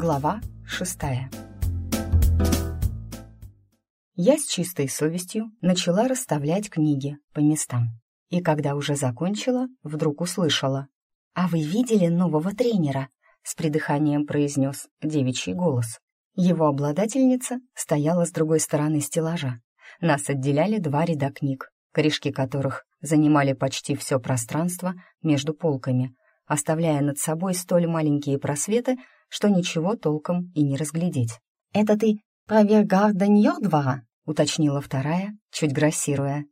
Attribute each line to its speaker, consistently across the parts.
Speaker 1: Глава шестая Я с чистой совестью начала расставлять книги по местам. И когда уже закончила, вдруг услышала. «А вы видели нового тренера?» — с придыханием произнес девичий голос. Его обладательница стояла с другой стороны стеллажа. Нас отделяли два ряда книг, корешки которых занимали почти все пространство между полками, оставляя над собой столь маленькие просветы, что ничего толком и не разглядеть. «Это ты про Вергарда двора?» — уточнила вторая, чуть грассируя.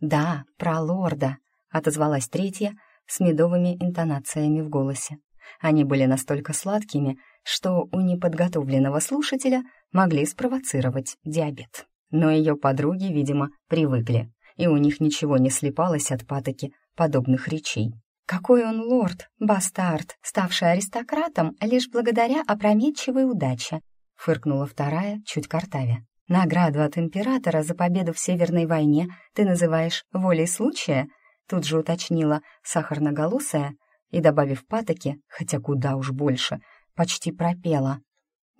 Speaker 1: «Да, про лорда», — отозвалась третья с медовыми интонациями в голосе. Они были настолько сладкими, что у неподготовленного слушателя могли спровоцировать диабет. Но ее подруги, видимо, привыкли, и у них ничего не слепалось от патоки подобных речей. Какой он лорд, бастард, ставший аристократом лишь благодаря опрометчивой удаче, фыркнула вторая, чуть картавя. Награду от императора за победу в Северной войне ты называешь волей случая? Тут же уточнила сахарноголосая и, добавив патоки, хотя куда уж больше, почти пропела.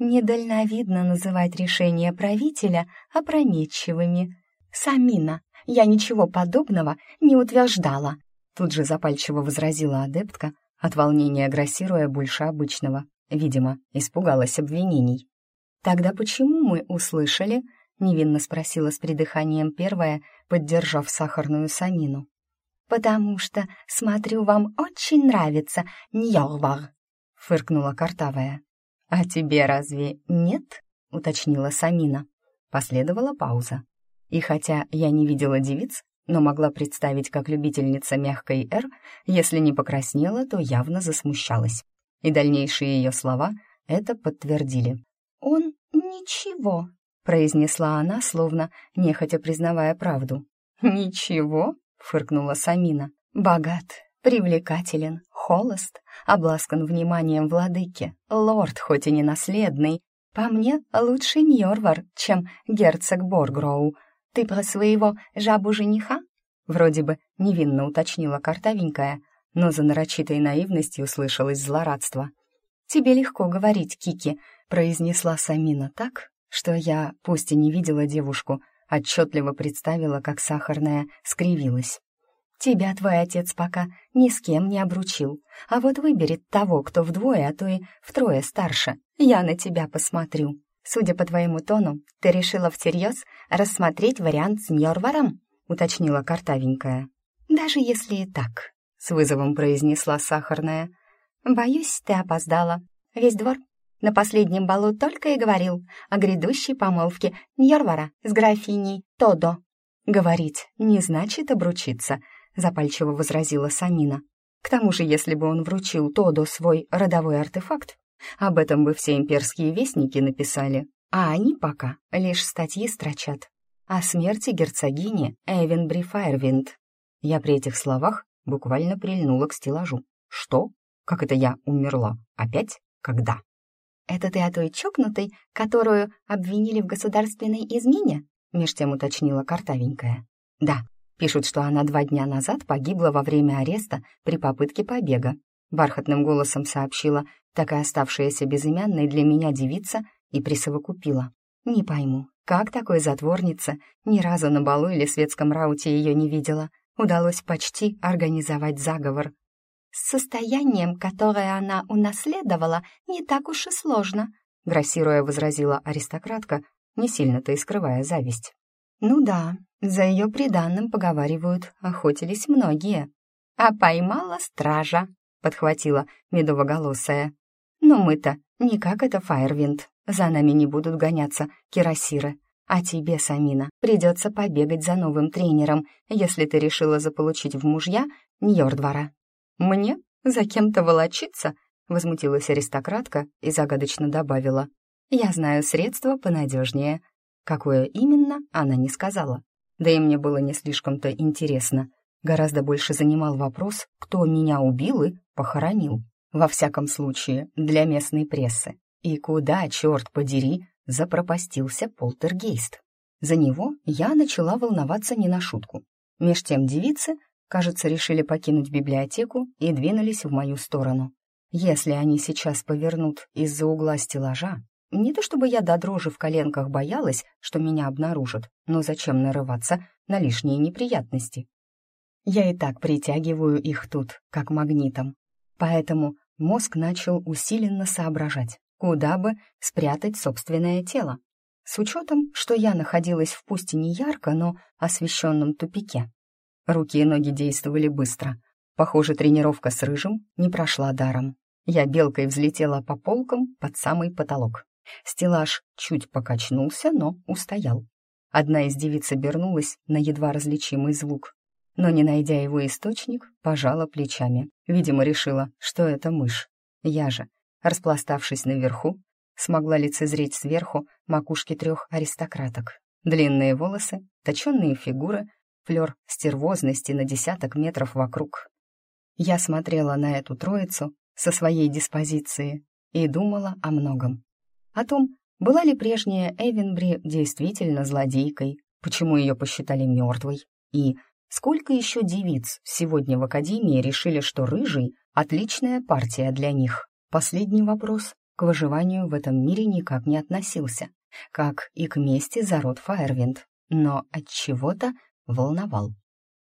Speaker 1: Недальновидно называть решения правителя опрометчивыми. Самина, я ничего подобного не утверждала. Тут же запальчиво возразила адептка, от волнения агрессируя больше обычного. Видимо, испугалась обвинений. «Тогда почему мы услышали?» — невинно спросила с придыханием первая, поддержав сахарную самину. «Потому что, смотрю, вам очень нравится Ньорвар», — фыркнула картавая. «А тебе разве нет?» — уточнила Самина. Последовала пауза. И хотя я не видела девиц, но могла представить, как любительница мягкой «Р», если не покраснела, то явно засмущалась. И дальнейшие ее слова это подтвердили. «Он ничего», — произнесла она, словно нехотя признавая правду. «Ничего?» — фыркнула Самина. «Богат, привлекателен, холост, обласкан вниманием владыки, лорд, хоть и не наследный. По мне, лучше Ньорвар, чем герцог Боргроу. Ты про своего жабу-жениха?» Вроде бы невинно уточнила картавенькая, но за нарочитой наивностью слышалось злорадство. «Тебе легко говорить, Кики», — произнесла Самина так, что я, пусть и не видела девушку, отчетливо представила, как сахарная скривилась. «Тебя твой отец пока ни с кем не обручил, а вот выберет того, кто вдвое, а то и втрое старше. Я на тебя посмотрю. Судя по твоему тону, ты решила всерьез рассмотреть вариант с Мьорваром?» — уточнила картавенькая. «Даже если и так», — с вызовом произнесла сахарная, «Боюсь, ты опоздала. Весь двор на последнем балу только и говорил о грядущей помолвке Ньорвара с графиней Тодо. «Говорить не значит обручиться», — запальчиво возразила Самина. «К тому же, если бы он вручил Тодо свой родовой артефакт, об этом бы все имперские вестники написали, а они пока лишь статьи строчат. О смерти герцогини Эвенбри Файрвинд». Я при этих словах буквально прильнула к стеллажу. «Что? Как это я умерла? Опять? Когда?» «Это ты о той чокнутой, которую обвинили в государственной измене?» меж тем уточнила картавенькая. «Да, пишут, что она два дня назад погибла во время ареста при попытке побега», бархатным голосом сообщила такая оставшаяся безымянной для меня девица и присовокупила. «Не пойму, как такой затворнице, ни разу на балу или светском рауте ее не видела, удалось почти организовать заговор. С состоянием, которое она унаследовала, не так уж и сложно, грассируя возразила аристократка, не сильно-то и скрывая зависть. Ну да, за ее приданным, поговаривают, охотились многие. А поймала стража, подхватила медовоголосая. Но мы-то не как это Фаервинд, за нами не будут гоняться кирасиры. А тебе, Самина, придется побегать за новым тренером, если ты решила заполучить в мужья Ньордвара. «Мне? За кем-то волочиться?» — возмутилась аристократка и загадочно добавила. «Я знаю средство понадежнее». Какое именно, она не сказала. Да и мне было не слишком-то интересно. Гораздо больше занимал вопрос, кто меня убил и похоронил. Во всяком случае, для местной прессы. И куда, черт подери, запропастился полтергейст. За него я начала волноваться не на шутку. Меж тем девицы Кажется, решили покинуть библиотеку и двинулись в мою сторону. Если они сейчас повернут из-за угла стеллажа, не то чтобы я до дрожи в коленках боялась, что меня обнаружат, но зачем нарываться на лишние неприятности? Я и так притягиваю их тут, как магнитом. Поэтому мозг начал усиленно соображать, куда бы спрятать собственное тело. С учетом, что я находилась в пусть и не ярко, но освещенном тупике. Руки и ноги действовали быстро. Похоже, тренировка с рыжим не прошла даром. Я белкой взлетела по полкам под самый потолок. Стеллаж чуть покачнулся, но устоял. Одна из девиц обернулась на едва различимый звук, но, не найдя его источник, пожала плечами. Видимо, решила, что это мышь. Я же, распластавшись наверху, смогла лицезреть сверху макушки трех аристократок. Длинные волосы, точенные фигуры, флер стервозности на десяток метров вокруг. Я смотрела на эту троицу со своей диспозиции и думала о многом. О том, была ли прежняя Эвенбри действительно злодейкой, почему ее посчитали мертвой, и сколько еще девиц сегодня в Академии решили, что Рыжий — отличная партия для них. Последний вопрос к выживанию в этом мире никак не относился, как и к мести за род Фаервинд, но от чего-то волновал.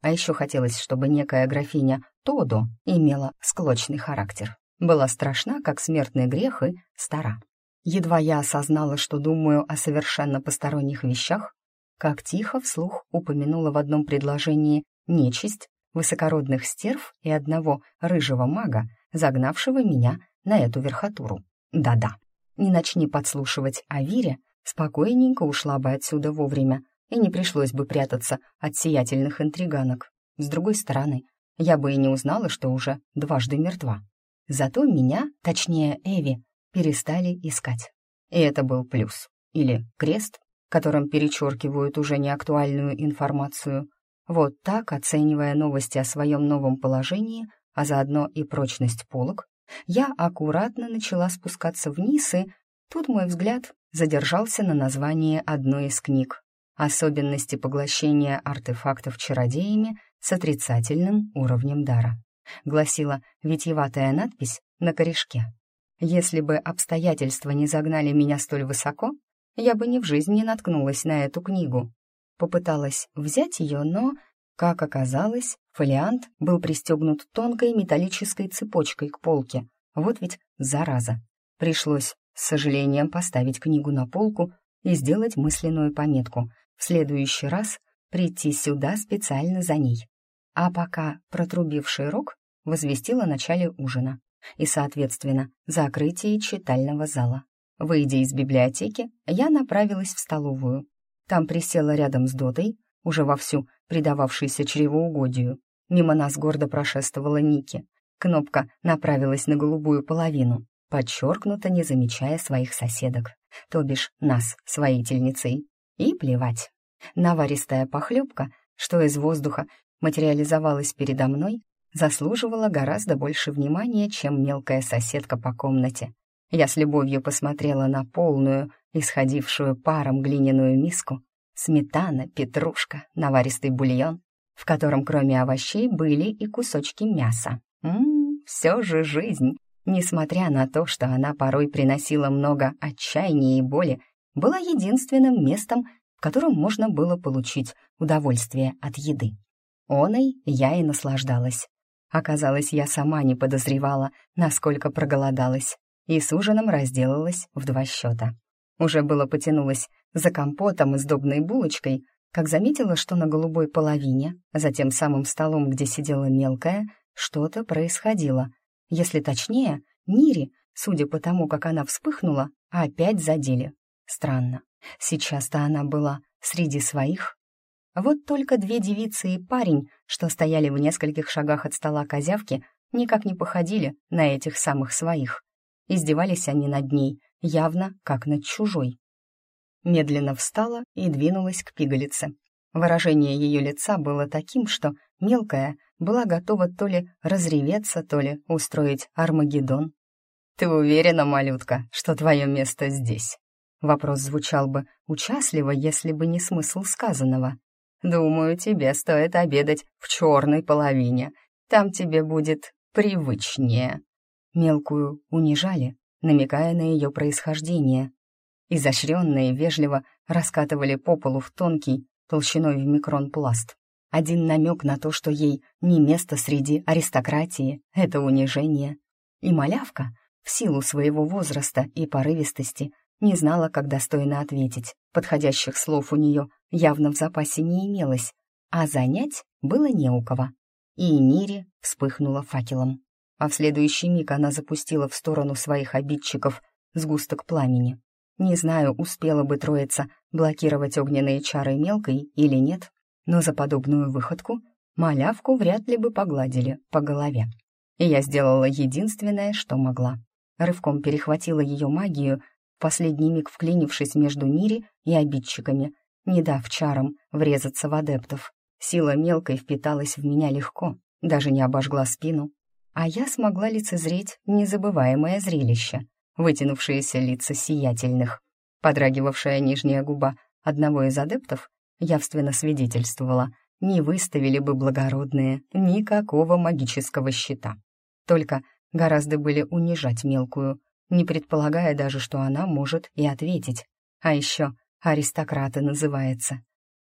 Speaker 1: А еще хотелось, чтобы некая графиня Тодо имела склочный характер, была страшна, как смертный грех, и стара. Едва я осознала, что думаю о совершенно посторонних вещах, как тихо вслух упомянула в одном предложении нечисть, высокородных стерв и одного рыжего мага, загнавшего меня на эту верхотуру. Да-да, не начни подслушивать о Вире, спокойненько ушла бы отсюда вовремя, и не пришлось бы прятаться от сиятельных интриганок. С другой стороны, я бы и не узнала, что уже дважды мертва. Зато меня, точнее Эви, перестали искать. И это был плюс. Или крест, которым перечеркивают уже неактуальную информацию. Вот так, оценивая новости о своем новом положении, а заодно и прочность полок, я аккуратно начала спускаться вниз, и тут мой взгляд задержался на названии одной из книг «Особенности поглощения артефактов чародеями с отрицательным уровнем дара», гласила витьеватая надпись на корешке. Если бы обстоятельства не загнали меня столь высоко, я бы ни в жизни не наткнулась на эту книгу. Попыталась взять ее, но, как оказалось, фолиант был пристегнут тонкой металлической цепочкой к полке. Вот ведь зараза. Пришлось с сожалением поставить книгу на полку и сделать мысленную пометку в следующий раз прийти сюда специально за ней. А пока протрубивший рог возвестил о начале ужина и, соответственно, закрытие читального зала. Выйдя из библиотеки, я направилась в столовую. Там присела рядом с Дотой, уже вовсю предававшейся чревоугодию. Мимо нас гордо прошествовала Ники. Кнопка направилась на голубую половину, подчеркнуто не замечая своих соседок, то бишь нас с воительницей. И плевать. Наваристая похлебка, что из воздуха материализовалась передо мной, заслуживала гораздо больше внимания, чем мелкая соседка по комнате. Я с любовью посмотрела на полную, исходившую паром глиняную миску, сметана, петрушка, наваристый бульон, в котором кроме овощей были и кусочки мяса. Ммм, все же жизнь, несмотря на то, что она порой приносила много отчаяния и боли, была единственным местом, в котором можно было получить удовольствие от еды. Оной я и наслаждалась. Оказалось, я сама не подозревала, насколько проголодалась, и с ужином разделалась в два счета. Уже было потянулась за компотом и сдобной булочкой, как заметила, что на голубой половине, за тем самым столом, где сидела мелкая, что-то происходило. Если точнее, Нири, судя по тому, как она вспыхнула, опять задели. Странно. Сейчас-то она была среди своих, вот только две девицы и парень, что стояли в нескольких шагах от стола козявки, никак не походили на этих самых своих. Издевались они над ней, явно как над чужой. Медленно встала и двинулась к пигалице. Выражение ее лица было таким, что мелкая была готова то ли разреветься, то ли устроить Армагеддон. «Ты уверена, малютка, что твое место здесь?» Вопрос звучал бы участливо, если бы не смысл сказанного. Думаю, тебе стоит обедать в черной половине. Там тебе будет привычнее». Мелкую унижали, намекая на ее происхождение. Изощренно и вежливо раскатывали по полу в тонкий, толщиной в микрон пласт. Один намек на то, что ей не место среди аристократии, это унижение. И малявка, в силу своего возраста и порывистости, не знала, как достойно ответить. Подходящих слов у нее явно в запасе не имелось, а занять было не у кого. И Нири вспыхнула факелом. А в следующий миг она запустила в сторону своих обидчиков сгусток пламени. Не знаю, успела бы троица блокировать огненные чары мелкой или нет, но за подобную выходку малявку вряд ли бы погладили по голове. И я сделала единственное, что могла. Рывком перехватила ее магию, в последний миг вклинившись между Нири и обидчиками, не дав чарам врезаться в адептов. Сила мелкой впиталась в меня легко, даже не обожгла спину, а я смогла лицезреть незабываемое зрелище — вытянувшиеся лица сиятельных. Подрагивавшая нижняя губа одного из адептов явственно свидетельствовала, не выставили бы благородные никакого магического щита. Только гораздо были унижать мелкую, не предполагая даже, что она может и ответить. А еще аристократы называется.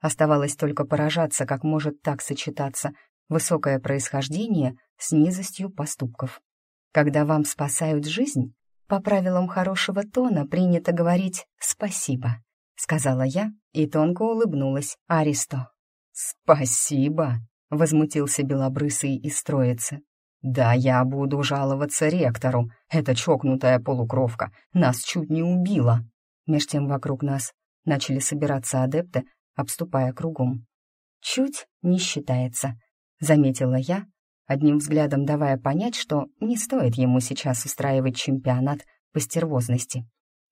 Speaker 1: Оставалось только поражаться, как может так сочетаться высокое происхождение с низостью поступков. Когда вам спасают жизнь, по правилам хорошего тона принято говорить «спасибо», — сказала я и тонко улыбнулась Аристо. «Спасибо», — возмутился белобрысый из троицы. «Да я буду жаловаться ректору. Эта чокнутая полукровка нас чуть не убила». Меж тем вокруг нас начали собираться адепты, обступая кругом. «Чуть не считается», — заметила я, одним взглядом давая понять, что не стоит ему сейчас устраивать чемпионат по стервозности.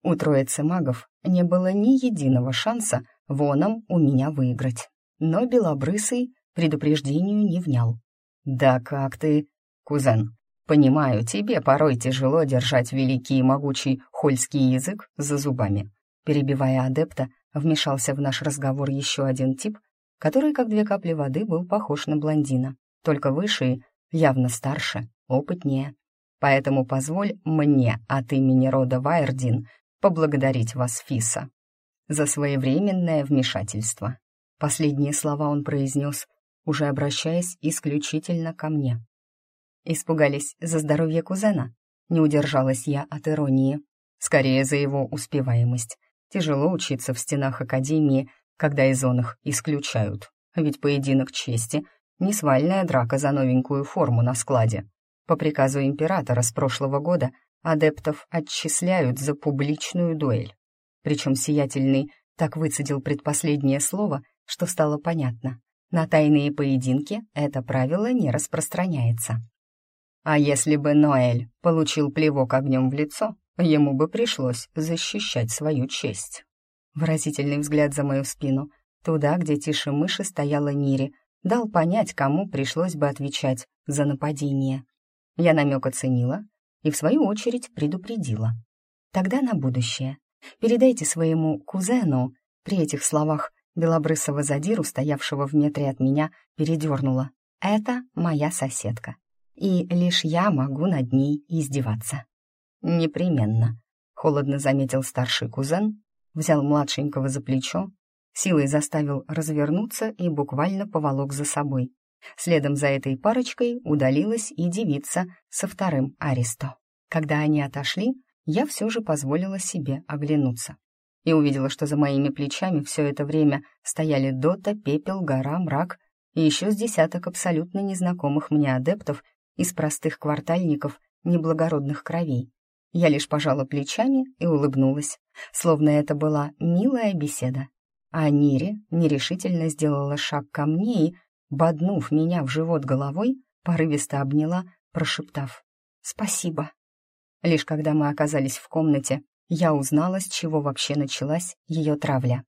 Speaker 1: У троицы магов не было ни единого шанса воном у меня выиграть. Но Белобрысый предупреждению не внял. «Да как ты, кузен? Понимаю, тебе порой тяжело держать великий и могучий хольский язык за зубами». Перебивая адепта, вмешался в наш разговор еще один тип, который, как две капли воды, был похож на блондина только выше и явно старше, опытнее. Поэтому позволь мне от имени рода Вайердин поблагодарить вас, Фиса, за своевременное вмешательство. Последние слова он произнес, уже обращаясь исключительно ко мне. Испугались за здоровье кузена? Не удержалась я от иронии. Скорее, за его успеваемость. Тяжело учиться в стенах Академии, когда из он их исключают. Ведь поединок чести не свальная драка за новенькую форму на складе. По приказу императора с прошлого года адептов отчисляют за публичную дуэль. Причем сиятельный так выцедил предпоследнее слово, что стало понятно. На тайные поединки это правило не распространяется. А если бы Ноэль получил плевок огнем в лицо, ему бы пришлось защищать свою честь. Выразительный взгляд за мою спину, туда, где тише мыши стояла Нири, дал понять, кому пришлось бы отвечать за нападение. Я намек оценила и, в свою очередь, предупредила. Тогда на будущее. Передайте своему кузену. При этих словах белобрысого задиру, стоявшего в метре от меня, передернула. Это моя соседка. И лишь я могу над ней издеваться. Непременно, холодно заметил старший кузен, взял младшенького за плечо силой заставил развернуться и буквально поволок за собой. Следом за этой парочкой удалилась и девица со вторым Аристо. Когда они отошли, я все же позволила себе оглянуться и увидела, что за моими плечами все это время стояли Дота, Пепел, Гора, Мрак и еще с десяток абсолютно незнакомых мне адептов из простых квартальников неблагородных кровей. Я лишь пожала плечами и улыбнулась, словно это была милая беседа. А Нири нерешительно сделала шаг ко мне и, боднув меня в живот головой, порывисто обняла, прошептав «Спасибо». Лишь когда мы оказались в комнате, я узнала, с чего вообще началась ее травля.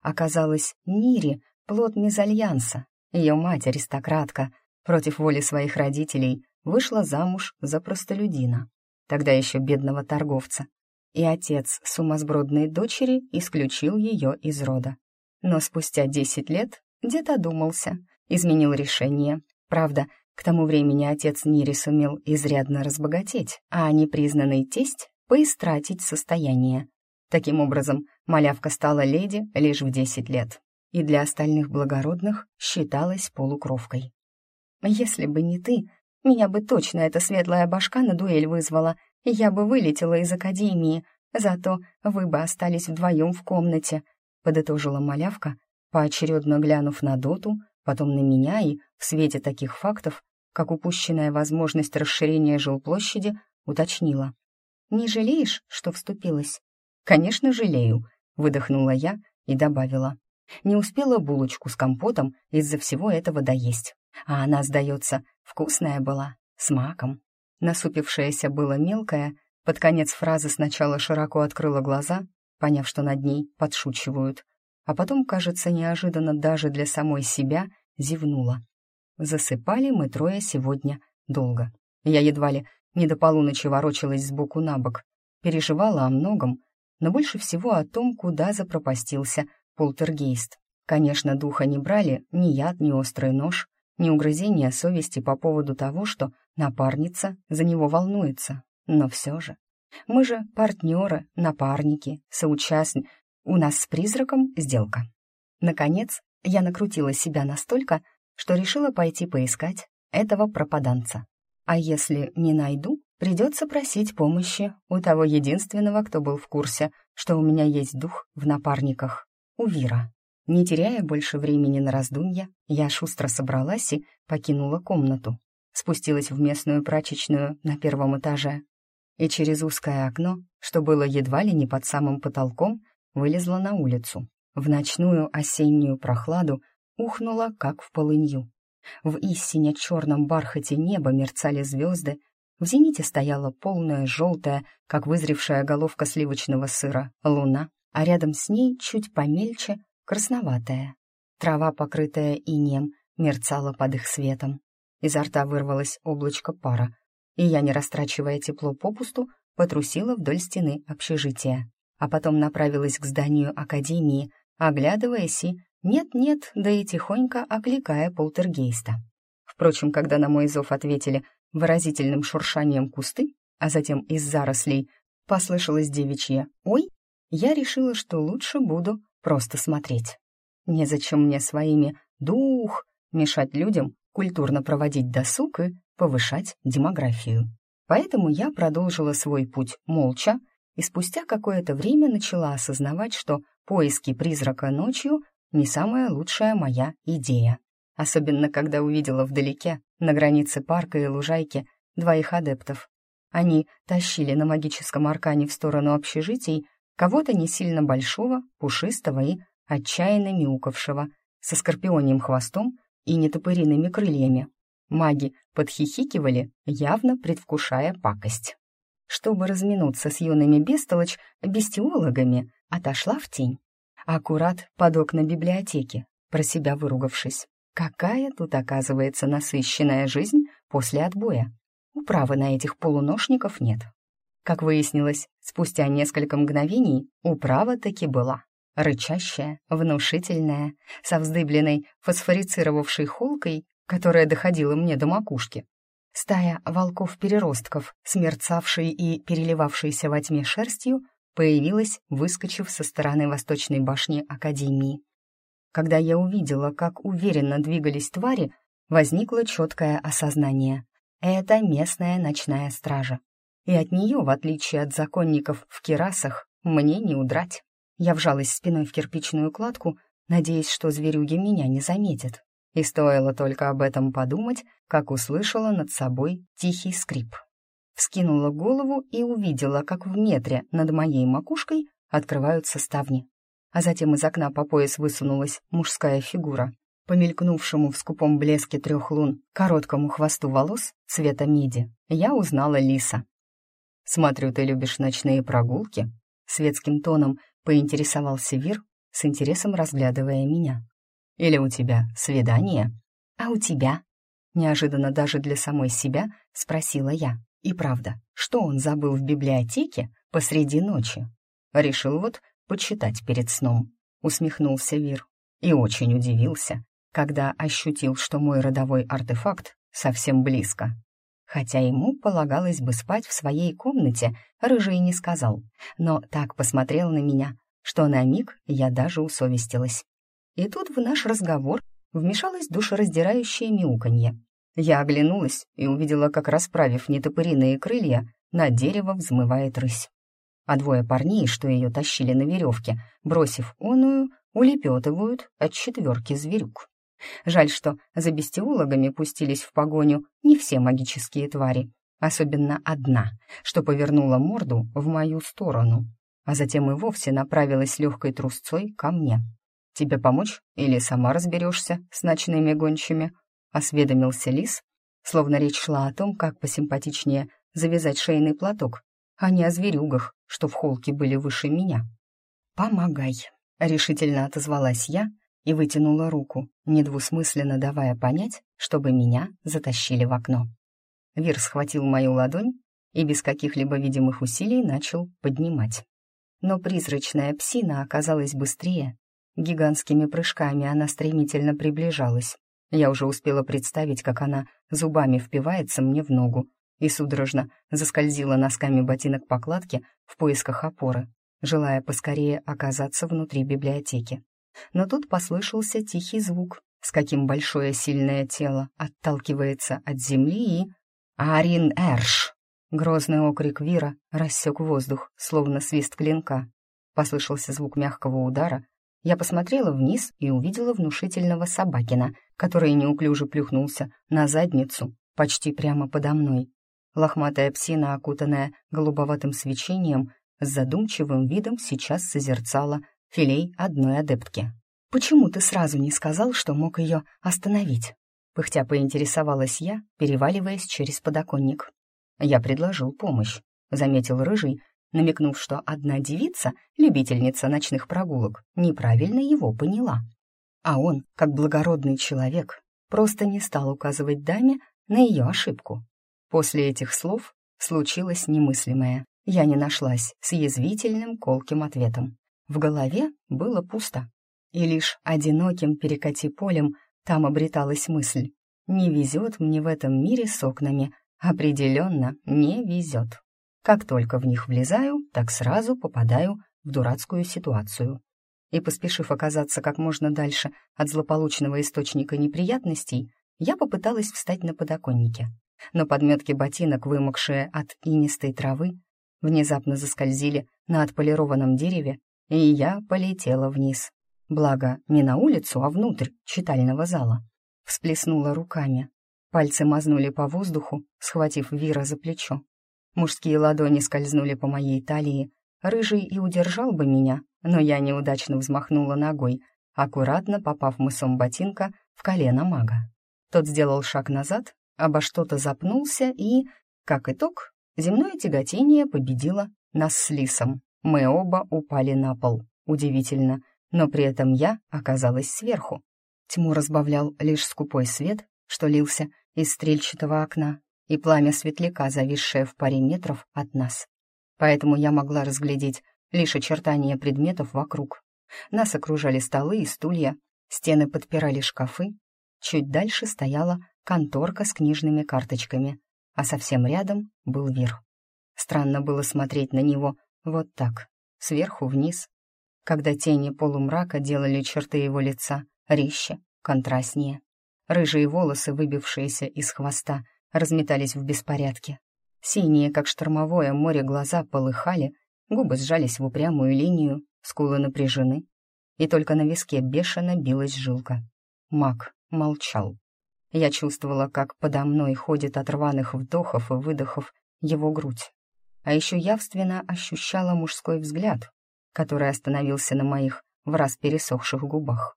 Speaker 1: Оказалось, Нири — плод мезальянса. Ее мать, аристократка, против воли своих родителей, вышла замуж за простолюдина, тогда еще бедного торговца. И отец сумасбродной дочери исключил ее из рода. Но спустя десять лет дед одумался, изменил решение. Правда, К тому времени отец Нири сумел изрядно разбогатеть, а непризнанный тесть — поистратить состояние. Таким образом, малявка стала леди лишь в десять лет и для остальных благородных считалась полукровкой. «Если бы не ты, меня бы точно эта светлая башка на дуэль вызвала, и я бы вылетела из академии, зато вы бы остались вдвоем в комнате», — подытожила малявка, поочередно глянув на Доту, потом на меня и, в свете таких фактов, как упущенная возможность расширения жилплощади, уточнила. «Не жалеешь, что вступилась?» «Конечно, жалею», — выдохнула я и добавила. Не успела булочку с компотом из-за всего этого доесть. А она, сдается, вкусная была, с маком. Насупившаяся было мелкая, под конец фразы сначала широко открыла глаза, поняв, что над ней подшучивают, а потом, кажется, неожиданно даже для самой себя зевнула. Засыпали мы трое сегодня долго. Я едва ли не до полуночи ворочалась сбоку на бок, переживала о многом, но больше всего о том, куда запропастился полтергейст. Конечно, духа не брали ни яд, ни острый нож, ни угрызения совести по поводу того, что напарница за него волнуется. Но все же. Мы же партнеры, напарники, соучастники. У нас с призраком сделка. Наконец, я накрутила себя настолько, что решила пойти поискать этого пропаданца. А если не найду, придется просить помощи у того единственного, кто был в курсе, что у меня есть дух в напарниках, у Вира. Не теряя больше времени на раздумья, я шустро собралась и покинула комнату. Спустилась в местную прачечную на первом этаже и через узкое окно, что было едва ли не под самым потолком, вылезла на улицу. В ночную осеннюю прохладу ухнула, как в полынью. В истине черном бархате неба мерцали звезды, в зените стояла полная желтая, как вызревшая головка сливочного сыра, луна, а рядом с ней, чуть помельче, красноватая. Трава, покрытая инеем, мерцала под их светом. Изо рта вырвалось облачко пара, и я, не растрачивая тепло попусту, потрусила вдоль стены общежития, а потом направилась к зданию академии, оглядываясь и нет-нет, да и тихонько окликая полтергейста. Впрочем, когда на мой зов ответили выразительным шуршанием кусты, а затем из зарослей послышалось девичье «Ой!», я решила, что лучше буду просто смотреть. Незачем мне своими «дух» мешать людям культурно проводить досуг и повышать демографию. Поэтому я продолжила свой путь молча и спустя какое-то время начала осознавать, что поиски призрака ночью не самая лучшая моя идея. Особенно, когда увидела вдалеке, на границе парка и лужайки, двоих адептов. Они тащили на магическом аркане в сторону общежитий кого-то не сильно большого, пушистого и отчаянно мяукавшего, со скорпионьим хвостом и нетопыриными крыльями. Маги подхихикивали, явно предвкушая пакость. Чтобы разминуться с юными бестолочь бестиологами, отошла в тень аккурат под окна библиотеки, про себя выругавшись. Какая тут, оказывается, насыщенная жизнь после отбоя. Управы на этих полуношников нет. Как выяснилось, спустя несколько мгновений управа таки была. Рычащая, внушительная, со вздыбленной, фосфорицировавшей холкой, которая доходила мне до макушки. Стая волков-переростков, смерцавшей и переливавшейся во тьме шерстью, появилась, выскочив со стороны восточной башни Академии. Когда я увидела, как уверенно двигались твари, возникло четкое осознание. Это местная ночная стража. И от нее, в отличие от законников в кирасах, мне не удрать. Я вжалась спиной в кирпичную кладку, надеясь, что зверюги меня не заметят. И стоило только об этом подумать, как услышала над собой тихий скрип вскинула голову и увидела, как в метре над моей макушкой открываются ставни. А затем из окна по пояс высунулась мужская фигура. По мелькнувшему в скупом блеске трех лун короткому хвосту волос цвета меди я узнала лиса. «Смотрю, ты любишь ночные прогулки?» Светским тоном поинтересовался Вир, с интересом разглядывая меня. «Или у тебя свидание?» «А у тебя?» Неожиданно даже для самой себя спросила я. И правда, что он забыл в библиотеке посреди ночи? Решил вот почитать перед сном, усмехнулся Вир. И очень удивился, когда ощутил, что мой родовой артефакт совсем близко. Хотя ему полагалось бы спать в своей комнате, Рыжий не сказал, но так посмотрел на меня, что на миг я даже усовестилась. И тут в наш разговор вмешалось душераздирающее мяуканье. Я оглянулась и увидела, как, расправив нетопыриные крылья, на дерево взмывает рысь. А двое парней, что ее тащили на веревке, бросив оную, улепетывают от четверки зверюк. Жаль, что за бестиологами пустились в погоню не все магические твари, особенно одна, что повернула морду в мою сторону, а затем и вовсе направилась легкой трусцой ко мне. «Тебе помочь или сама разберешься с ночными гончими?» — осведомился лис, словно речь шла о том, как посимпатичнее завязать шейный платок, а не о зверюгах, что в холке были выше меня. «Помогай», — решительно отозвалась я и вытянула руку, недвусмысленно давая понять, чтобы меня затащили в окно. Вир схватил мою ладонь и без каких-либо видимых усилий начал поднимать. Но призрачная псина оказалась быстрее. Гигантскими прыжками она стремительно приближалась. Я уже успела представить, как она зубами впивается мне в ногу и судорожно заскользила носками ботинок по кладке в поисках опоры, желая поскорее оказаться внутри библиотеки. Но тут послышался тихий звук, с каким большое сильное тело отталкивается от земли и... «Арин Эрш!» Грозный окрик Вира рассек воздух, словно свист клинка. Послышался звук мягкого удара. Я посмотрела вниз и увидела внушительного собакина, который неуклюже плюхнулся на задницу почти прямо подо мной. Лохматая псина, окутанная голубоватым свечением, с задумчивым видом сейчас созерцала филей одной адептки. «Почему ты сразу не сказал, что мог ее остановить?» Пыхтя поинтересовалась я, переваливаясь через подоконник. Я предложил помощь, заметил Рыжий, намекнув, что одна девица, любительница ночных прогулок, неправильно его поняла. А он, как благородный человек, просто не стал указывать даме на ее ошибку. После этих слов случилось немыслимое. Я не нашлась с язвительным колким ответом. В голове было пусто, и лишь одиноким перекати полем там обреталась мысль. Не везет мне в этом мире с окнами, определенно не везет. Как только в них влезаю, так сразу попадаю в дурацкую ситуацию. И, поспешив оказаться как можно дальше от злополучного источника неприятностей, я попыталась встать на подоконнике. Но подметки ботинок, вымокшие от инистой травы, внезапно заскользили на отполированном дереве и я полетела вниз. Благо, не на улицу, а внутрь читального зала. Всплеснула руками. Пальцы мазнули по воздуху, схватив Вира за плечо. Мужские ладони скользнули по моей талии. Рыжий и удержал бы меня, но я неудачно взмахнула ногой, аккуратно попав мысом ботинка в колено мага. Тот сделал шаг назад, обо что-то запнулся и, как итог, земное тяготение победило нас с Лисом. Мы оба упали на пол. Удивительно, но при этом я оказалась сверху. Тьму разбавлял лишь скупой свет, что лился из стрельчатого окна, и пламя светляка, зависшее в паре метров от нас. Поэтому я могла разглядеть лишь очертания предметов вокруг. Нас окружали столы и стулья, стены подпирали шкафы. Чуть дальше стояла конторка с книжными карточками, а совсем рядом был Вир. Странно было смотреть на него вот так, сверху вниз, когда тени полумрака делали черты его лица резче, контрастнее. Рыжие волосы, выбившиеся из хвоста, разметались в беспорядке. Синие, как штормовое море, глаза полыхали, губы сжались в упрямую линию, скулы напряжены, и только на виске бешено билась жилка. Маг молчал. Я чувствовала, как подо мной ходит от рваных вдохов и выдохов его грудь а еще явственно ощущала мужской взгляд, который остановился на моих в раз пересохших губах.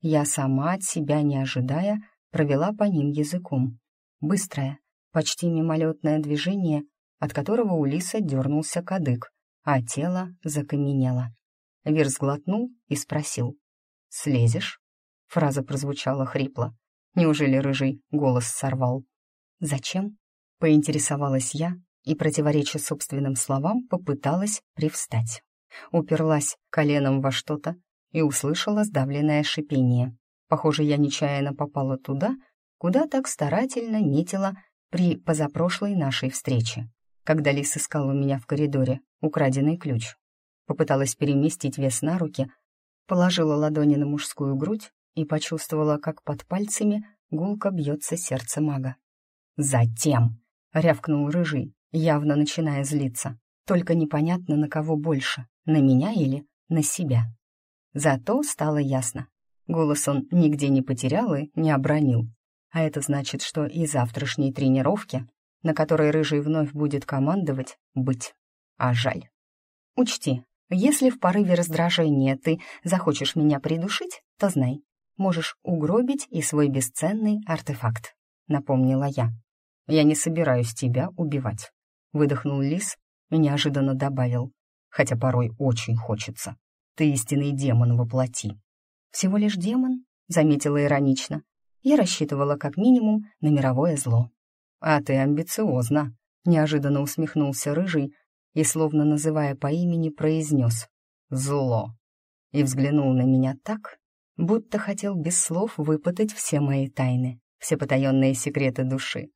Speaker 1: Я сама от себя не ожидая провела по ним языком. Быстрое, почти мимолетное движение, от которого у лиса дернулся кадык, а тело закаменело. Вир сглотнул и спросил. «Слезешь?» Фраза прозвучала хрипло. Неужели рыжий голос сорвал? «Зачем?» — поинтересовалась я, и, противореча собственным словам, попыталась привстать. Уперлась коленом во что-то и услышала сдавленное шипение. Похоже, я нечаянно попала туда, куда так старательно метила при позапрошлой нашей встрече, когда Лис искал у меня в коридоре украденный ключ. Попыталась переместить вес на руки, положила ладони на мужскую грудь и почувствовала, как под пальцами гулко бьется сердце мага. «Затем!» — рявкнул рыжий, явно начиная злиться. Только непонятно, на кого больше, на меня или на себя. Зато стало ясно. Голос он нигде не потерял и не обронил. А это значит, что и завтрашней тренировки, на которой Рыжий вновь будет командовать, быть. А жаль. Учти, если в порыве раздражения ты захочешь меня придушить, то знай, можешь угробить и свой бесценный артефакт», — напомнила я. «Я не собираюсь тебя убивать», — выдохнул Лис и неожиданно добавил, хотя порой очень хочется. «Ты истинный демон воплоти». «Всего лишь демон?» — заметила иронично. Я рассчитывала как минимум на мировое зло. «А ты амбициозна», — неожиданно усмехнулся Рыжий и, словно называя по имени, произнес «Зло» и взглянул на меня так, будто хотел без слов выпытать все мои тайны, все потаенные секреты души.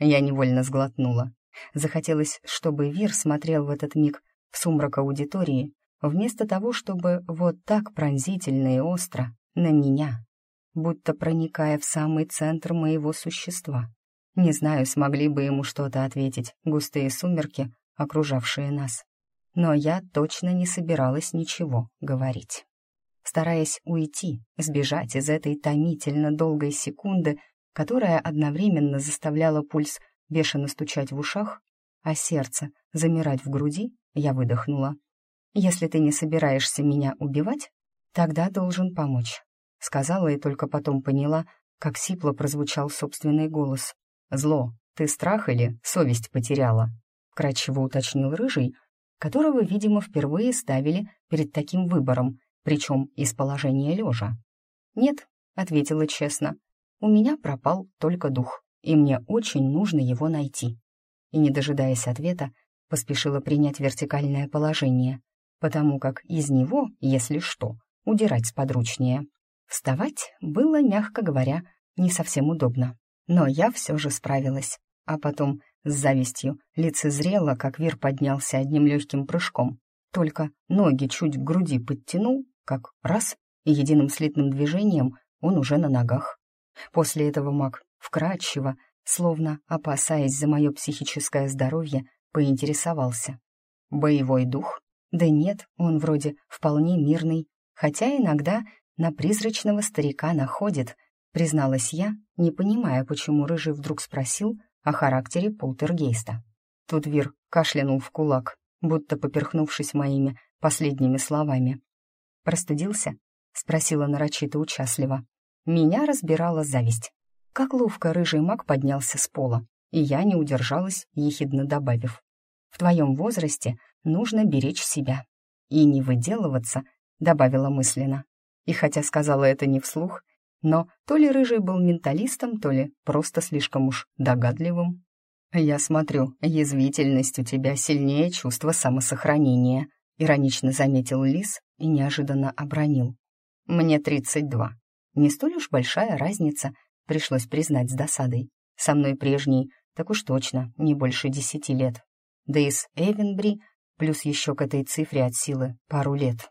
Speaker 1: Я невольно сглотнула. Захотелось, чтобы Вир смотрел в этот миг в сумрак аудитории, вместо того, чтобы вот так пронзительно и остро на меня, будто проникая в самый центр моего существа. Не знаю, смогли бы ему что-то ответить густые сумерки, окружавшие нас. Но я точно не собиралась ничего говорить стараясь уйти, сбежать из этой томительно долгой секунды, которая одновременно заставляла пульс бешено стучать в ушах, а сердце замирать в груди, я выдохнула. «Если ты не собираешься меня убивать, тогда должен помочь», — сказала и только потом поняла, как сипло прозвучал собственный голос. «Зло, ты страх или совесть потеряла?» — кратчево уточнил Рыжий, которого, видимо, впервые ставили перед таким выбором причем из положения лежа. «Нет», — ответила честно, — «у меня пропал только дух, и мне очень нужно его найти». И, не дожидаясь ответа, поспешила принять вертикальное положение, потому как из него, если что, удирать сподручнее. Вставать было, мягко говоря, не совсем удобно. Но я все же справилась. А потом с завистью лицезрела, как Вир поднялся одним легким прыжком. Только ноги чуть к груди подтянул, как раз, и единым слитным движением он уже на ногах. После этого маг вкрадчиво, словно опасаясь за мое психическое здоровье, поинтересовался. Боевой дух? Да нет, он вроде вполне мирный, хотя иногда на призрачного старика находит, призналась я, не понимая, почему Рыжий вдруг спросил о характере полтергейста. Тут Вир кашлянул в кулак, будто поперхнувшись моими последними словами. «Простудился?» — спросила нарочито участливо. Меня разбирала зависть. Как ловко рыжий маг поднялся с пола, и я не удержалась, ехидно добавив. «В твоем возрасте нужно беречь себя. И не выделываться», — добавила мысленно. И хотя сказала это не вслух, но то ли рыжий был менталистом, то ли просто слишком уж догадливым. «Я смотрю, язвительность у тебя сильнее чувства самосохранения», — иронично заметил Лис и неожиданно обронил. «Мне тридцать два. Не столь уж большая разница, пришлось признать с досадой. Со мной прежний, так уж точно, не больше десяти лет. Да и с Эвенбри, плюс еще к этой цифре от силы пару лет.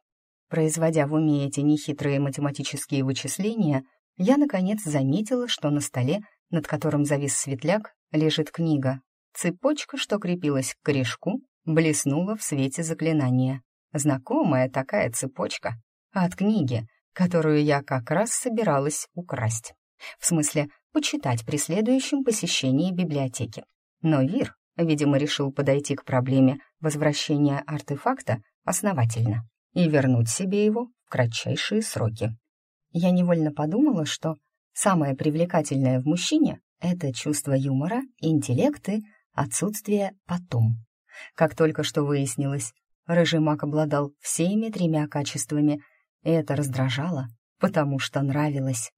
Speaker 1: Производя в уме эти нехитрые математические вычисления, я, наконец, заметила, что на столе, над которым завис светляк, лежит книга. Цепочка, что крепилась к корешку, блеснула в свете заклинания. Знакомая такая цепочка от книги, которую я как раз собиралась украсть. В смысле, почитать при следующем посещении библиотеки. Но Вир, видимо, решил подойти к проблеме возвращения артефакта основательно и вернуть себе его в кратчайшие сроки. Я невольно подумала, что самое привлекательное в мужчине — это чувство юмора, интеллект и отсутствие «потом». Как только что выяснилось, рыжий маг обладал всеми тремя качествами, и это раздражало, потому что нравилось.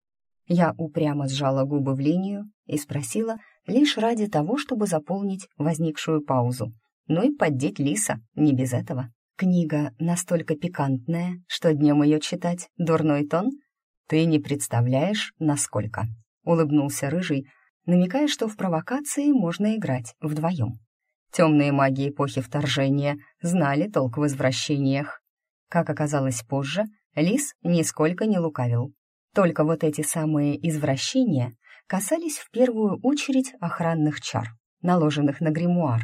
Speaker 1: Я упрямо сжала губы в линию и спросила лишь ради того, чтобы заполнить возникшую паузу. Ну и поддеть лиса, не без этого. Книга настолько пикантная, что днем ее читать — дурной тон? Ты не представляешь, насколько. улыбнулся Рыжий, намекая, что в провокации можно играть вдвоем. Темные маги эпохи вторжения знали толк в извращениях. Как оказалось позже, Лис нисколько не лукавил. Только вот эти самые извращения касались в первую очередь охранных чар, наложенных на гримуар.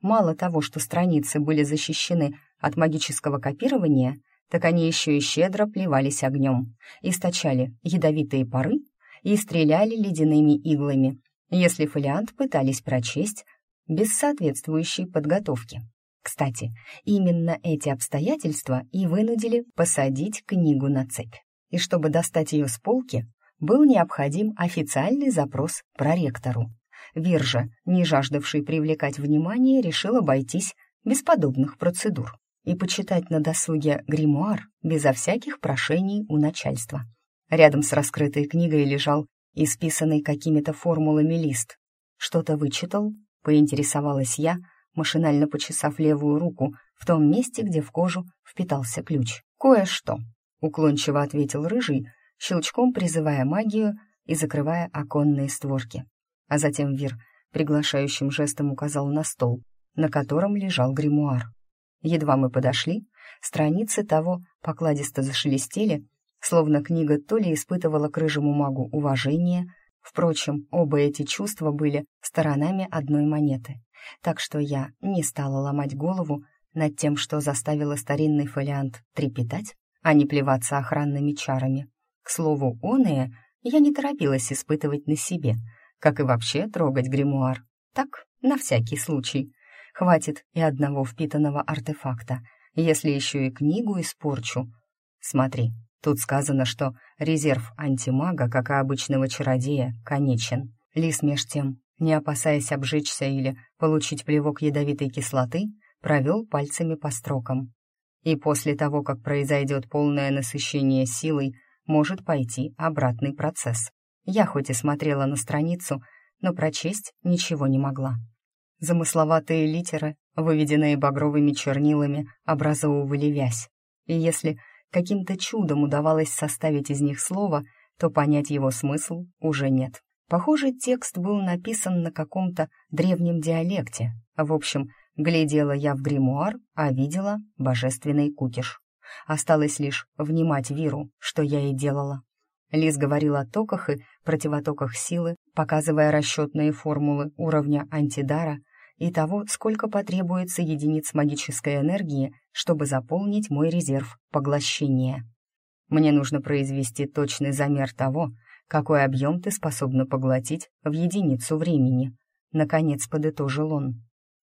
Speaker 1: Мало того, что страницы были защищены от магического копирования, так они еще и щедро плевались огнем, источали ядовитые пары и стреляли ледяными иглами, если фолиант пытались прочесть без соответствующей подготовки. Кстати, именно эти обстоятельства и вынудили посадить книгу на цепь. И чтобы достать ее с полки, был необходим официальный запрос проректору. Виржа, не жаждавший привлекать внимание, решил обойтись без подобных процедур и почитать на досуге гримуар безо всяких прошений у начальства. Рядом с раскрытой книгой лежал исписанный какими-то формулами лист. Что-то вычитал, поинтересовалась я, машинально почесав левую руку в том месте, где в кожу впитался ключ. «Кое-что», — уклончиво ответил Рыжий, щелчком призывая магию и закрывая оконные створки. А затем Вир приглашающим жестом указал на стол, на котором лежал гримуар. Едва мы подошли, страницы того покладисто зашелестели, словно книга то ли испытывала к рыжему магу уважение, впрочем, оба эти чувства были сторонами одной монеты, так что я не стала ломать голову над тем, что заставило старинный фолиант трепетать, а не плеваться охранными чарами. К слову, оные я не торопилась испытывать на себе, как и вообще трогать гримуар. Так, на всякий случай. Хватит и одного впитанного артефакта, если еще и книгу испорчу. Смотри, тут сказано, что резерв антимага, как и обычного чародея, конечен. Лис меж тем, не опасаясь обжечься или получить плевок ядовитой кислоты, провел пальцами по строкам. И после того, как произойдет полное насыщение силой, может пойти обратный процесс. Я хоть и смотрела на страницу, но прочесть ничего не могла. Замысловатые литеры, выведенные багровыми чернилами, образовывали вязь. И если каким-то чудом удавалось составить из них слово, то понять его смысл уже нет. Похоже, текст был написан на каком-то древнем диалекте. В общем, глядела я в гримуар, а видела божественный кукиш. Осталось лишь внимать Виру, что я и делала. Лис говорил о токах и противотоках силы, показывая расчетные формулы уровня антидара и того, сколько потребуется единиц магической энергии, чтобы заполнить мой резерв поглощения. Мне нужно произвести точный замер того, какой объем ты способна поглотить в единицу времени. Наконец подытожил он.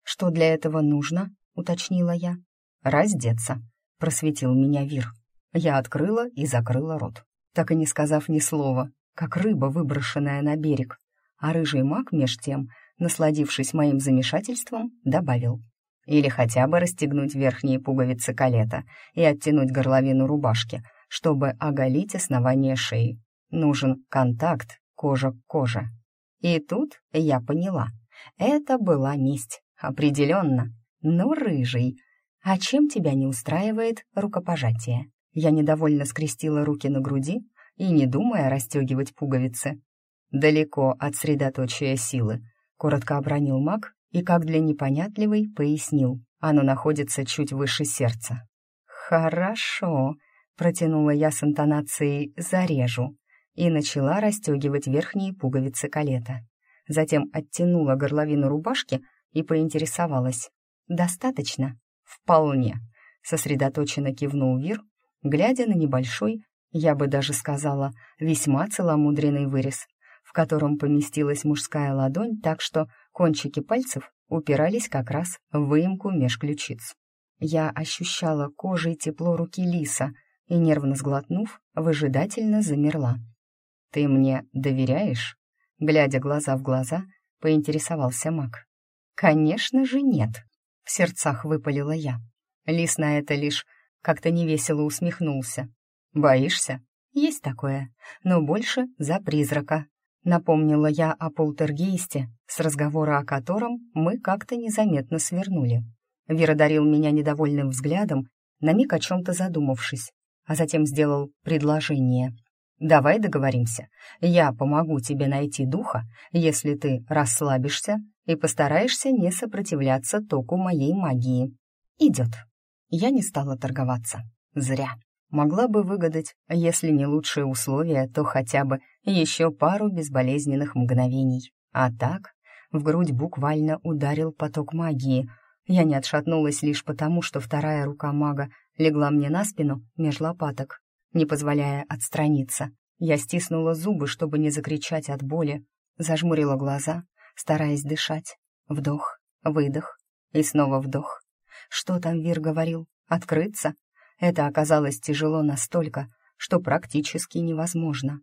Speaker 1: «Что для этого нужно?» — уточнила я. «Раздеться», — просветил меня Вир. Я открыла и закрыла рот, так и не сказав ни слова, как рыба, выброшенная на берег. А рыжий маг меж тем — насладившись моим замешательством, добавил. Или хотя бы расстегнуть верхние пуговицы калета и оттянуть горловину рубашки, чтобы оголить основание шеи. Нужен контакт кожа к коже. И тут я поняла. Это была месть, определенно. Ну, рыжий, а чем тебя не устраивает рукопожатие? Я недовольно скрестила руки на груди и, не думая расстегивать пуговицы, далеко от средоточия силы, коротко обронил маг и, как для непонятливой, пояснил. Оно находится чуть выше сердца. «Хорошо», — протянула я с интонацией «зарежу» и начала расстегивать верхние пуговицы калета. Затем оттянула горловину рубашки и поинтересовалась. «Достаточно?» «Вполне», — сосредоточенно кивнул Вир, глядя на небольшой, я бы даже сказала, весьма целомудренный вырез, в котором поместилась мужская ладонь, так что кончики пальцев упирались как раз в выемку меж ключиц. Я ощущала кожей тепло руки лиса и, нервно сглотнув, выжидательно замерла. «Ты мне доверяешь?» Глядя глаза в глаза, поинтересовался маг. «Конечно же нет!» — в сердцах выпалила я. Лис на это лишь как-то невесело усмехнулся. «Боишься?» «Есть такое, но больше за призрака», Напомнила я о полтергейсте, с разговора о котором мы как-то незаметно свернули. Вера дарил меня недовольным взглядом, на миг о чем-то задумавшись, а затем сделал предложение. Давай договоримся. Я помогу тебе найти духа, если ты расслабишься и постараешься не сопротивляться току моей магии. Идет. Я не стала торговаться. Зря. Могла бы выгадать, если не лучшие условия, то хотя бы еще пару безболезненных мгновений. А так в грудь буквально ударил поток магии. Я не отшатнулась лишь потому, что вторая рука мага легла мне на спину меж лопаток, не позволяя отстраниться. Я стиснула зубы, чтобы не закричать от боли, зажмурила глаза, стараясь дышать. Вдох, выдох и снова вдох. Что там Вир говорил? Открыться? Это оказалось тяжело настолько, что практически невозможно.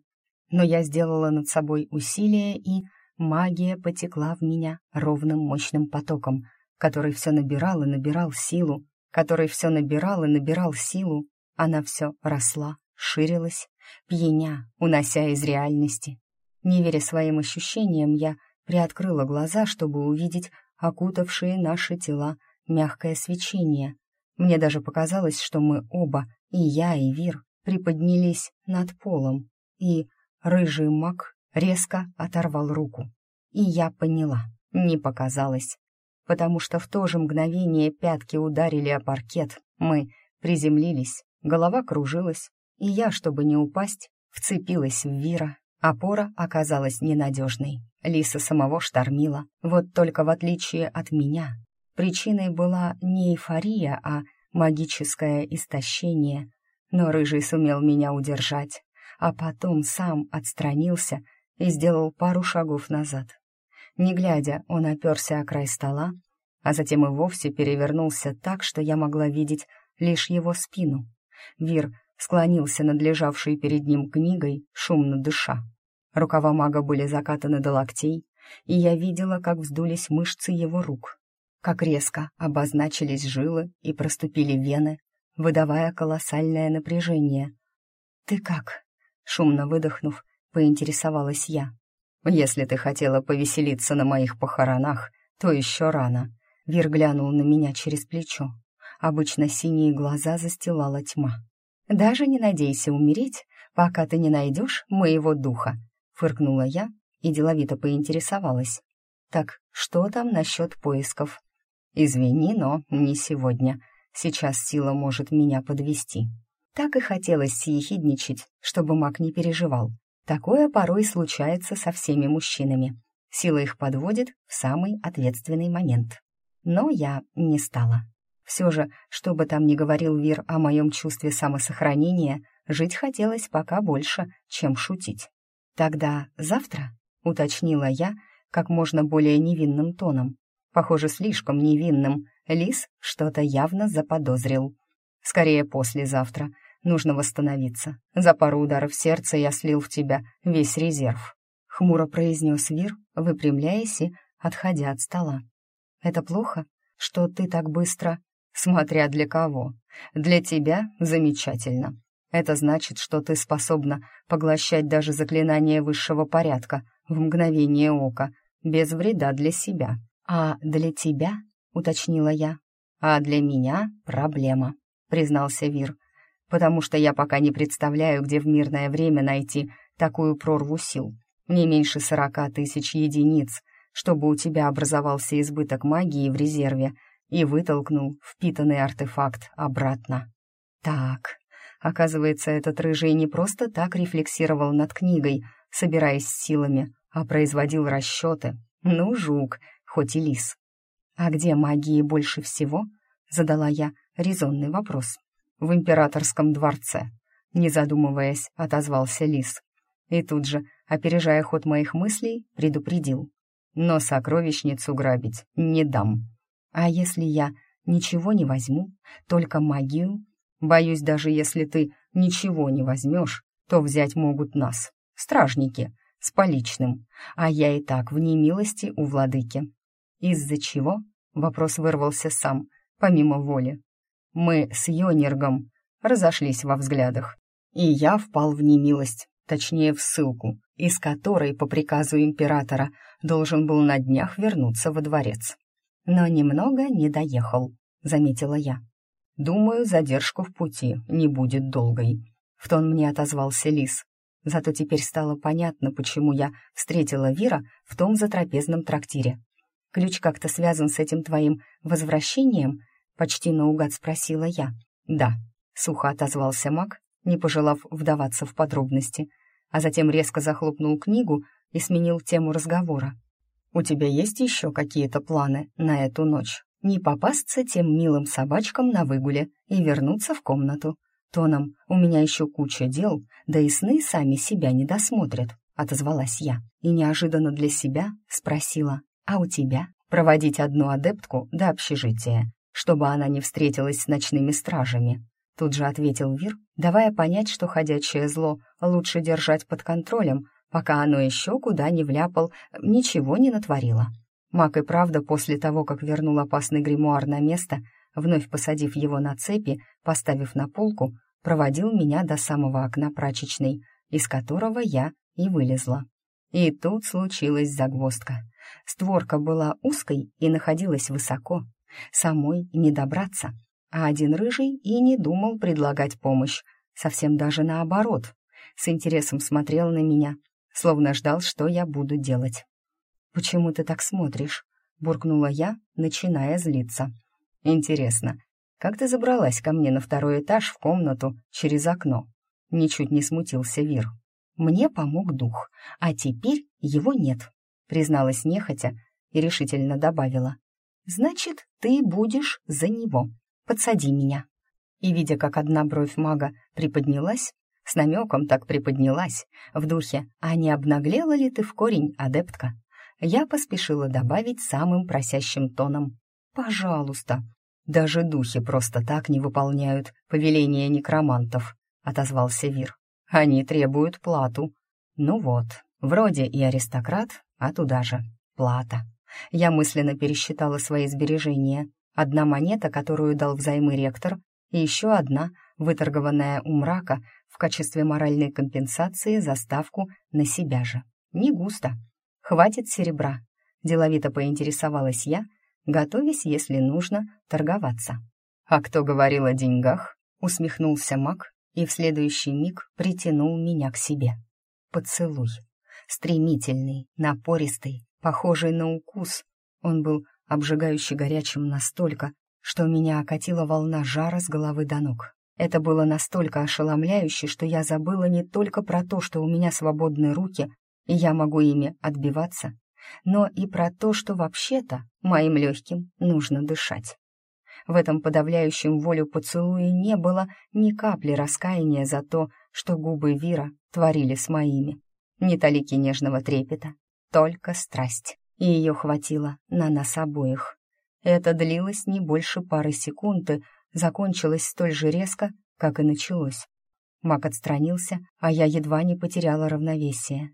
Speaker 1: Но я сделала над собой усилие, и магия потекла в меня ровным мощным потоком, который все набирал и набирал силу, который все набирал и набирал силу. Она все росла, ширилась, пьяня, унося из реальности. Не веря своим ощущениям, я приоткрыла глаза, чтобы увидеть окутавшие наши тела мягкое свечение, мне даже показалось, что мы оба, и я, и Вир, приподнялись над полом, и рыжий маг резко оторвал руку. И я поняла, не показалось, потому что в то же мгновение пятки ударили о паркет, мы приземлились, голова кружилась, и я, чтобы не упасть, вцепилась в Вира. Опора оказалась ненадежной. Лиса самого штормила, вот только в отличие от меня, Причиной была не эйфория, а магическое истощение. Но Рыжий сумел меня удержать, а потом сам отстранился и сделал пару шагов назад. Не глядя, он оперся о край стола, а затем и вовсе перевернулся так, что я могла видеть лишь его спину. Вир склонился над лежавшей перед ним книгой, шумно дыша. Рукава мага были закатаны до локтей, и я видела, как вздулись мышцы его рук как резко обозначились жилы и проступили вены, выдавая колоссальное напряжение. «Ты как?» — шумно выдохнув, поинтересовалась я. «Если ты хотела повеселиться на моих похоронах, то еще рано». Вир глянул на меня через плечо. Обычно синие глаза застилала тьма. «Даже не надейся умереть, пока ты не найдешь моего духа», — фыркнула я и деловито поинтересовалась. «Так что там насчет поисков?» «Извини, но не сегодня. Сейчас сила может меня подвести. Так и хотелось съехидничать, чтобы маг не переживал. Такое порой случается со всеми мужчинами. Сила их подводит в самый ответственный момент. Но я не стала. Все же, что бы там ни говорил Вир о моем чувстве самосохранения, жить хотелось пока больше, чем шутить. «Тогда завтра?» — уточнила я как можно более невинным тоном, похоже, слишком невинным, Лис что-то явно заподозрил. Скорее послезавтра. Нужно восстановиться. За пару ударов сердца я слил в тебя весь резерв. Хмуро произнес Вир, выпрямляясь и отходя от стола. Это плохо, что ты так быстро... Смотря для кого. Для тебя замечательно. Это значит, что ты способна поглощать даже заклинания высшего порядка в мгновение ока, без вреда для себя. «А для тебя?» — уточнила я. «А для меня проблема», — признался Вир, «потому что я пока не представляю, где в мирное время найти такую прорву сил. Не меньше сорока тысяч единиц, чтобы у тебя образовался избыток магии в резерве и вытолкнул впитанный артефакт обратно. Так, оказывается, этот рыжий не просто так рефлексировал над книгой, собираясь силами, а производил расчеты. Ну, жук, хоть и лис. «А где магии больше всего?» — задала я резонный вопрос. «В императорском дворце», — не задумываясь, отозвался лис. И тут же, опережая ход моих мыслей, предупредил. «Но сокровищницу грабить не дам. А если я ничего не возьму, только магию? Боюсь, даже если ты ничего не возьмешь, то взять могут нас, стражники, с поличным, а я и так в немилости у владыки. Из-за чего? Вопрос вырвался сам, помимо воли. Мы с Йонергом разошлись во взглядах, и я впал в немилость, точнее в ссылку, из которой, по приказу императора, должен был на днях вернуться во дворец. Но немного не доехал, заметила я. Думаю, задержку в пути не будет долгой. В тон мне отозвался Лис. Зато теперь стало понятно, почему я встретила Вира в том затрапезном трактире. «Ключ как-то связан с этим твоим возвращением?» — почти наугад спросила я. «Да», — сухо отозвался маг, не пожелав вдаваться в подробности, а затем резко захлопнул книгу и сменил тему разговора. «У тебя есть еще какие-то планы на эту ночь? Не попасться тем милым собачкам на выгуле и вернуться в комнату?» Тоном «У меня еще куча дел, да и сны сами себя не досмотрят», — отозвалась я. И неожиданно для себя спросила «А у тебя?» «Проводить одну адептку до общежития, чтобы она не встретилась с ночными стражами». Тут же ответил Вир, давая понять, что ходячее зло лучше держать под контролем, пока оно еще куда не вляпал, ничего не натворило. Мак и правда после того, как вернул опасный гримуар на место, вновь посадив его на цепи, поставив на полку, проводил меня до самого окна прачечной, из которого я и вылезла. И тут случилась загвоздка. Створка была узкой и находилась высоко. Самой не добраться. А один рыжий и не думал предлагать помощь. Совсем даже наоборот. С интересом смотрел на меня, словно ждал, что я буду делать. «Почему ты так смотришь?» — буркнула я, начиная злиться. «Интересно, как ты забралась ко мне на второй этаж в комнату через окно?» Ничуть не смутился Вир. «Мне помог дух, а теперь его нет», — призналась нехотя и решительно добавила. «Значит, ты будешь за него. Подсади меня». И, видя, как одна бровь мага приподнялась, с намеком так приподнялась, в духе «А не обнаглела ли ты в корень, адептка?» Я поспешила добавить самым просящим тоном. «Пожалуйста». «Даже духи просто так не выполняют повеления некромантов», — отозвался Вир. «Они требуют плату». «Ну вот, вроде и аристократ, а туда же плата». Я мысленно пересчитала свои сбережения. Одна монета, которую дал взаймы ректор, и еще одна, выторгованная у мрака в качестве моральной компенсации за ставку на себя же. Не густо. Хватит серебра. Деловито поинтересовалась я, готовясь, если нужно, торговаться. «А кто говорил о деньгах?» — усмехнулся маг и в следующий миг притянул меня к себе. Поцелуй. Стремительный, напористый, похожий на укус. Он был обжигающе горячим настолько, что меня окатила волна жара с головы до ног. Это было настолько ошеломляюще, что я забыла не только про то, что у меня свободные руки, и я могу ими отбиваться, но и про то, что вообще-то моим легким нужно дышать. В этом подавляющем волю поцелуе не было ни капли раскаяния за то, что губы Вира творили с моими. Ни талики нежного трепета, только страсть. И ее хватило на нас обоих. Это длилось не больше пары секунд и закончилось столь же резко, как и началось. Мак отстранился, а я едва не потеряла равновесие.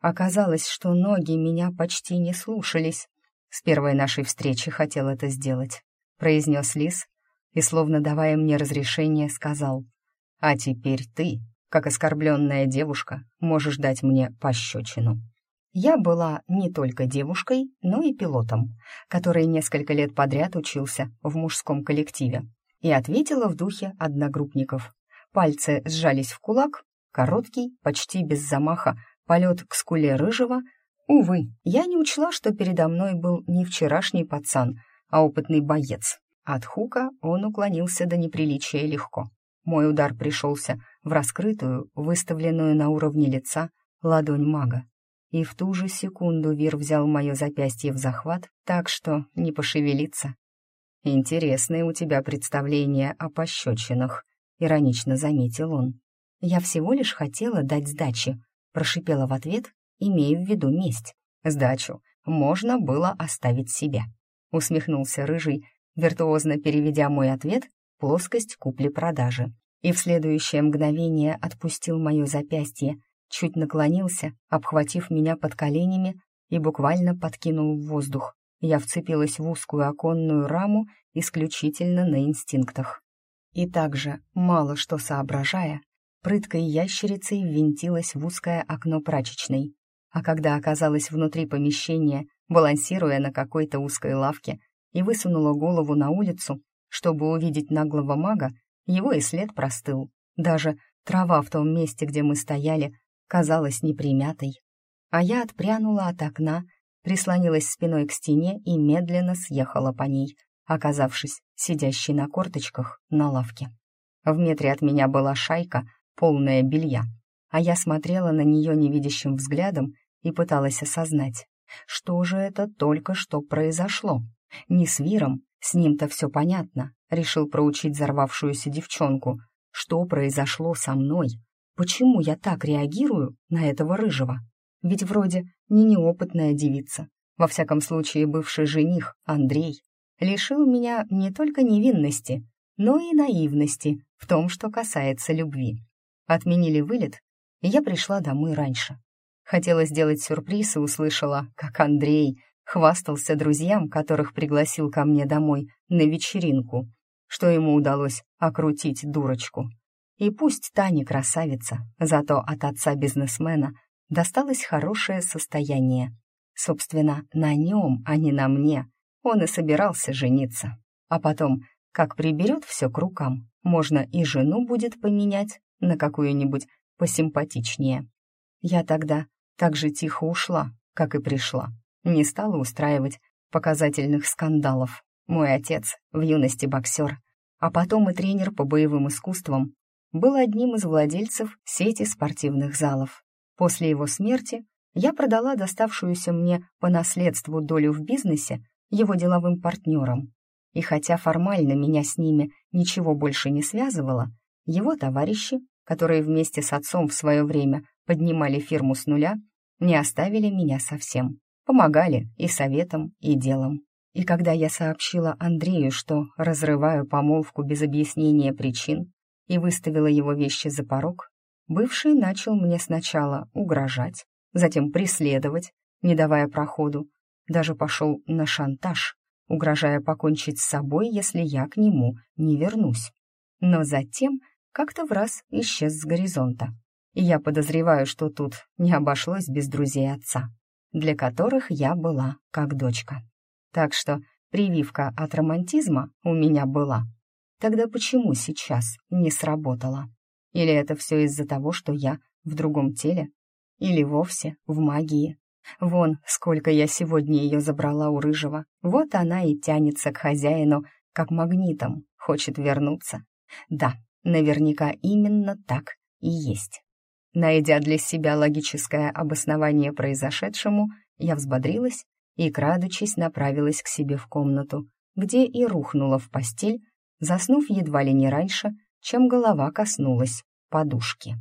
Speaker 1: Оказалось, что ноги меня почти не слушались. С первой нашей встречи хотел это сделать, произнес Лис и, словно давая мне разрешение, сказал, «А теперь ты, как оскорбленная девушка, можешь дать мне пощечину». Я была не только девушкой, но и пилотом, который несколько лет подряд учился в мужском коллективе, и ответила в духе одногруппников. Пальцы сжались в кулак, короткий, почти без замаха, полет к скуле рыжего. Увы, я не учла, что передо мной был не вчерашний пацан, а опытный боец. От хука он уклонился до неприличия легко. Мой удар пришелся в раскрытую, выставленную на уровне лица, ладонь мага. И в ту же секунду Вир взял мое запястье в захват, так что не пошевелиться. «Интересное у тебя представление о пощечинах», — иронично заметил он. «Я всего лишь хотела дать сдачи», прошипела в ответ, имея в виду месть. Сдачу можно было оставить себе. Усмехнулся рыжий, виртуозно переведя мой ответ плоскость купли-продажи. И в следующее мгновение отпустил мое запястье, чуть наклонился, обхватив меня под коленями и буквально подкинул в воздух. Я вцепилась в узкую оконную раму исключительно на инстинктах. И также, мало что соображая, прыткой ящерицей ввинтилась в узкое окно прачечной, а когда оказалась внутри помещения, балансируя на какой-то узкой лавке, и высунула голову на улицу, чтобы увидеть наглого мага, его и след простыл. Даже трава в том месте, где мы стояли, казалась непримятой. А я отпрянула от окна, прислонилась спиной к стене и медленно съехала по ней, оказавшись сидящей на корточках на лавке. В метре от меня была шайка, полная белья, а я смотрела на нее невидящим взглядом и пыталась осознать, что же это только что произошло. Не с Виром, с ним-то все понятно, решил проучить взорвавшуюся девчонку. Что произошло со мной? Почему я так реагирую на этого рыжего? Ведь вроде не неопытная девица. Во всяком случае, бывший жених, Андрей, лишил меня не только невинности, но и наивности в том, что касается любви. Отменили вылет, и я пришла домой раньше. Хотела сделать сюрприз и услышала, как Андрей хвастался друзьям, которых пригласил ко мне домой на вечеринку, что ему удалось окрутить дурочку. И пусть та не красавица, зато от отца бизнесмена досталось хорошее состояние. Собственно, на нем, а не на мне, он и собирался жениться. А потом, как приберет все к рукам, можно и жену будет поменять на какую-нибудь посимпатичнее. Я тогда так же тихо ушла, как и пришла. Не стала устраивать показательных скандалов. Мой отец, в юности боксер, а потом и тренер по боевым искусствам, был одним из владельцев сети спортивных залов. После его смерти я продала доставшуюся мне по наследству долю в бизнесе его деловым партнерам. И хотя формально меня с ними ничего больше не связывало, его товарищи, которые вместе с отцом в свое время поднимали фирму с нуля, не оставили меня совсем. Помогали и советом, и делом. И когда я сообщила Андрею, что разрываю помолвку без объяснения причин и выставила его вещи за порог, бывший начал мне сначала угрожать, затем преследовать, не давая проходу, даже пошел на шантаж, угрожая покончить с собой, если я к нему не вернусь. Но затем как-то в раз исчез с горизонта и я подозреваю, что тут не обошлось без друзей отца, для которых я была как дочка. Так что прививка от романтизма у меня была. Тогда почему сейчас не сработало? Или это все из-за того, что я в другом теле? Или вовсе в магии? Вон, сколько я сегодня ее забрала у Рыжего. Вот она и тянется к хозяину, как магнитом, хочет вернуться. Да, наверняка именно так и есть. Найдя для себя логическое обоснование произошедшему, я взбодрилась и, крадучись, направилась к себе в комнату, где и рухнула в постель, заснув едва ли не раньше, чем голова коснулась подушки.